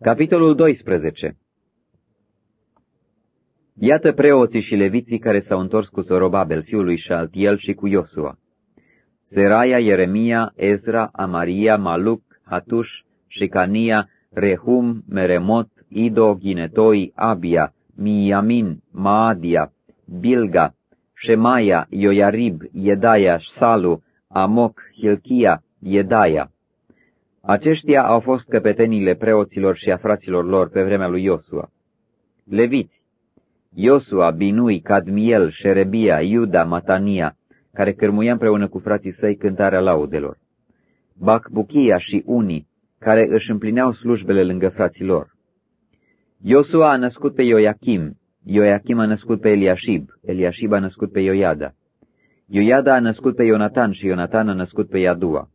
Capitolul 12 Iată preoții și leviții care s-au întors cu Zorobabel, fiul lui Șaltiel și cu Iosua. Seraia, Ieremia, Ezra, Amaria, Maluc, Hatuș, Shecania, Rehum, Meremot, Ido, Ginetoi, Abia, Miamin, Maadia, Bilga, Shemaia, Ioiarib, Iedaia, Salu, Amoc, Hilchia, Iedaia. Aceștia au fost căpetenile preoților și a fraților lor pe vremea lui Iosua. Leviți, Iosua, Binui, Cadmiel, Șerebia, Iuda, Matania, care cârmuia împreună cu frații săi cântarea laudelor. Bacbuchia și unii, care își împlineau slujbele lângă frații lor. Iosua a născut pe Ioachim, Ioachim a născut pe Eliashib, Eliashib a născut pe Ioiada. Ioiada a născut pe Ionatan și Ionatan a născut pe Iadua.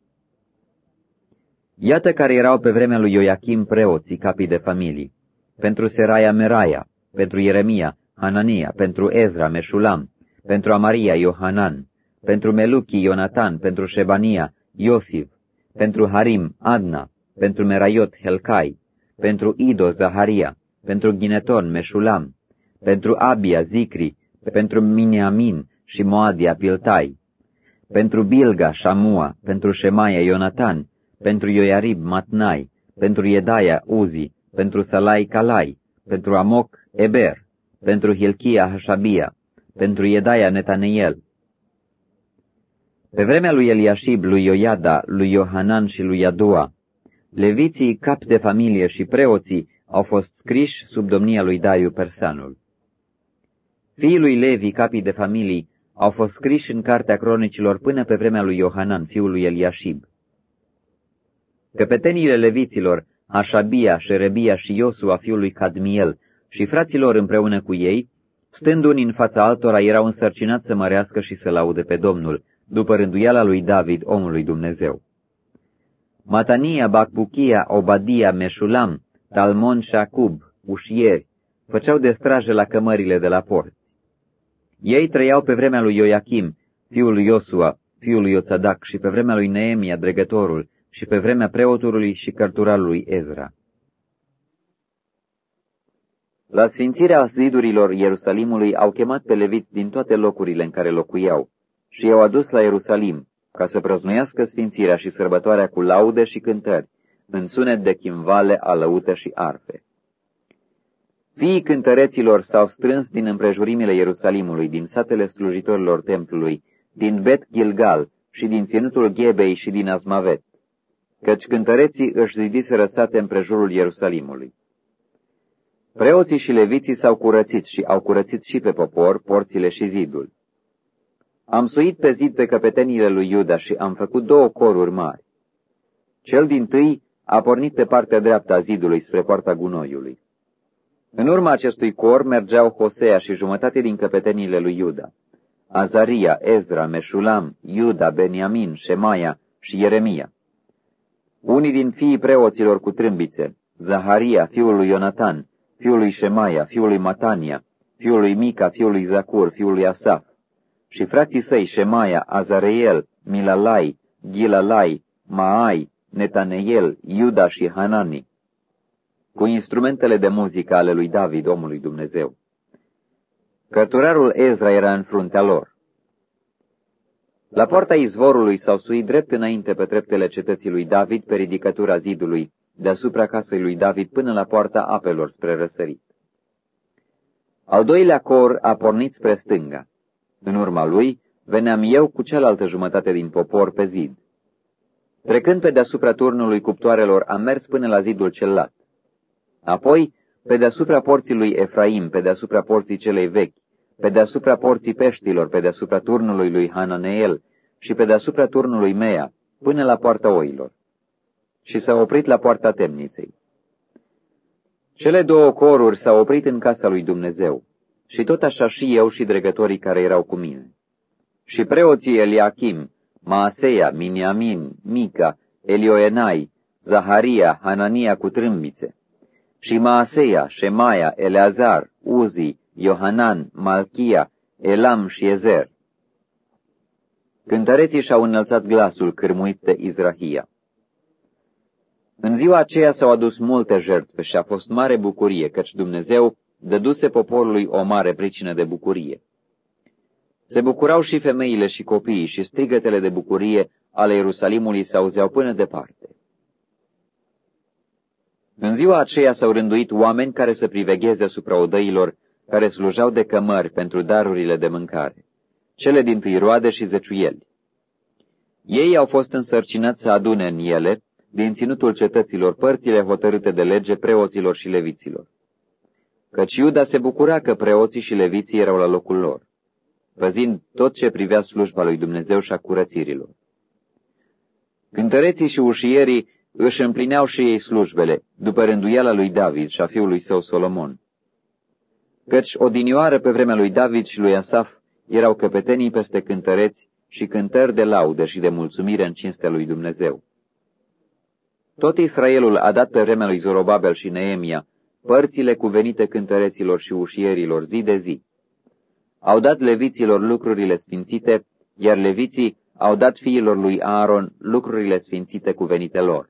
Iată care erau pe vremea lui Ioachim preoții, capii de familii. Pentru Seraia Meraia, pentru Ieremia, Hanania, pentru Ezra, Meșulam, pentru Amaria, Iohanan, pentru Meluchi, Ionatan, pentru Shebania, Iosif, pentru Harim, Adna, pentru Meraiot, Helcai, pentru Ido, Zaharia, pentru Gineton, Meșulam, pentru Abia, Zicri, pentru Miniamin și Moadia, Piltai, pentru Bilga, Shamua, pentru Shemaia, Ionatan, pentru Ioiarib, Matnai, pentru Iedaia, Uzi, pentru Salai, Calai, pentru Amoc, Eber, pentru Hilchia, Hashabia, pentru Iedaia, Netaneiel. Pe vremea lui Eliashib, lui Ioiada, lui Iohanan și lui Yadua, leviții, cap de familie și preoții au fost scriși sub domnia lui Dariu Persanul. Fiii lui Levi, capii de familii, au fost scriși în cartea cronicilor până pe vremea lui Iohanan, fiul lui Eliashib. Căpetenile leviților, Așabia, Șerebia și Iosua, fiul lui Cadmiel, și fraților împreună cu ei, stând unii în fața altora, erau însărcinați să mărească și să laude pe Domnul, după rânduiala lui David, omul lui Dumnezeu. Matania, Bacbuchia, Obadia, Meșulam, Talmon și Șacub, ușieri, făceau de straje la cămările de la porți. Ei trăiau pe vremea lui Ioachim, fiul lui Iosua, fiul lui Ioțadac, și pe vremea lui Neemia, dregătorul, și pe vremea preotului și cărturalului Ezra. La sfințirea zidurilor Ierusalimului au chemat pe leviți din toate locurile în care locuiau și i-au adus la Ierusalim, ca să prăznuiască sfințirea și sărbătoarea cu laude și cântări, în sunet de chimvale, alăută și arfe. Fiii cântăreților s-au strâns din împrejurimile Ierusalimului, din satele slujitorilor templului, din Bet Gilgal și din ținutul Ghebei și din Azmavet, căci cântăreții își zidiseră sate împrejurul Ierusalimului. Preoții și leviții s-au curățit și au curățit și pe popor porțile și zidul. Am suit pe zid pe căpetenile lui Iuda și am făcut două coruri mari. Cel din tâi a pornit pe partea dreaptă a zidului spre poarta gunoiului. În urma acestui cor mergeau Hosea și jumătate din căpetenile lui Iuda, Azaria, Ezra, Meșulam, Iuda, Beniamin, Shemaia și Ieremia. Unii din fiii preoților cu trâmbițe, Zaharia, fiul lui Ionatan, fiul lui Shemaia, fiul lui Matania, fiul lui Mica, fiul lui Zacur, fiul lui Asaf, și frații săi Shemaia, Azareel, Milalai, Gilalai, Maai, Netaneiel, Iuda și Hanani, cu instrumentele de muzică ale lui David, omului Dumnezeu. Cărturarul Ezra era în fruntea lor. La poarta izvorului s-au suit drept înainte pe treptele cetății lui David pe ridicătura zidului, deasupra casei lui David până la poarta apelor spre răsărit. Al doilea cor a pornit spre stânga. În urma lui veneam eu cu cealaltă jumătate din popor pe zid. Trecând pe deasupra turnului cuptoarelor, am mers până la zidul cel lat. Apoi, pe deasupra porții lui Efraim, pe deasupra porții celei vechi, pe deasupra porții peștilor, pe deasupra turnului lui Hananeel și pe deasupra turnului Mea, până la poarta oilor. Și s-a oprit la poarta temniței. Cele două coruri s-au oprit în casa lui Dumnezeu, și tot așa și eu și dregătorii care erau cu mine. Și preoții Eliachim, Maaseia, Miniamin, Mica, Elioenai, Zaharia, Hanania cu trâmbițe, și Maaseia, Shemaia, Eleazar, Uzi, Iohanan, Malchia, Elam și Ezer. Cântăreții și-au înălțat glasul cârmuiți de Izrahia. În ziua aceea s-au adus multe jertfe și a fost mare bucurie, căci Dumnezeu dăduse poporului o mare pricină de bucurie. Se bucurau și femeile și copiii și strigătele de bucurie ale Ierusalimului se auzeau până departe. În ziua aceea s-au rânduit oameni care să privegheze asupra odăilor care slujau de cămări pentru darurile de mâncare, cele din tâi roade și zeciuieli. Ei au fost însărcinați să adune în ele, din ținutul cetăților, părțile hotărâte de lege preoților și leviților. Căci Iuda se bucura că preoții și leviții erau la locul lor, păzind tot ce privea slujba lui Dumnezeu și a curățirilor. Cântăreții și ușierii își împlineau și ei slujbele, după rânduiala lui David și a fiului său Solomon. Căci odinioară pe vremea lui David și lui Asaf erau căpetenii peste cântăreți și cântări de laudă și de mulțumire în cinstea lui Dumnezeu. Tot Israelul a dat pe vremea lui Zorobabel și Neemia părțile cuvenite cântăreților și ușierilor zi de zi. Au dat leviților lucrurile sfințite, iar leviții au dat fiilor lui Aaron lucrurile sfințite cuvenite lor.